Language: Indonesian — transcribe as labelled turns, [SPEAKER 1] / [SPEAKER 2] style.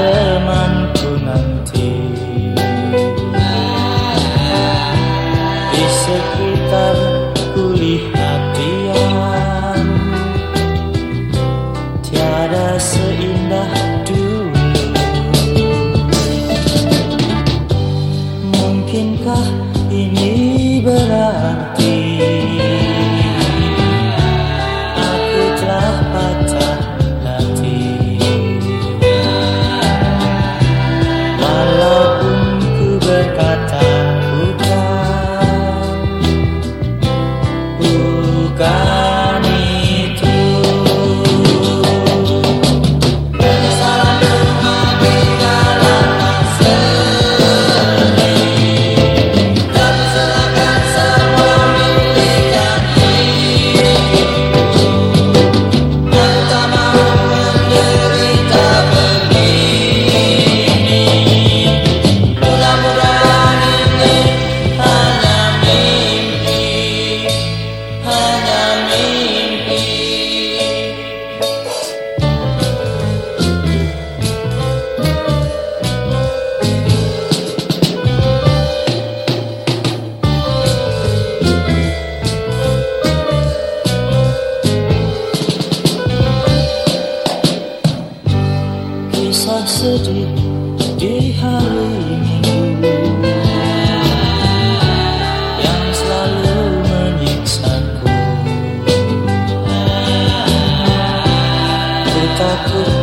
[SPEAKER 1] said Betapa sedih di hari minggu. Yang selalu menyiksaku. Ku takut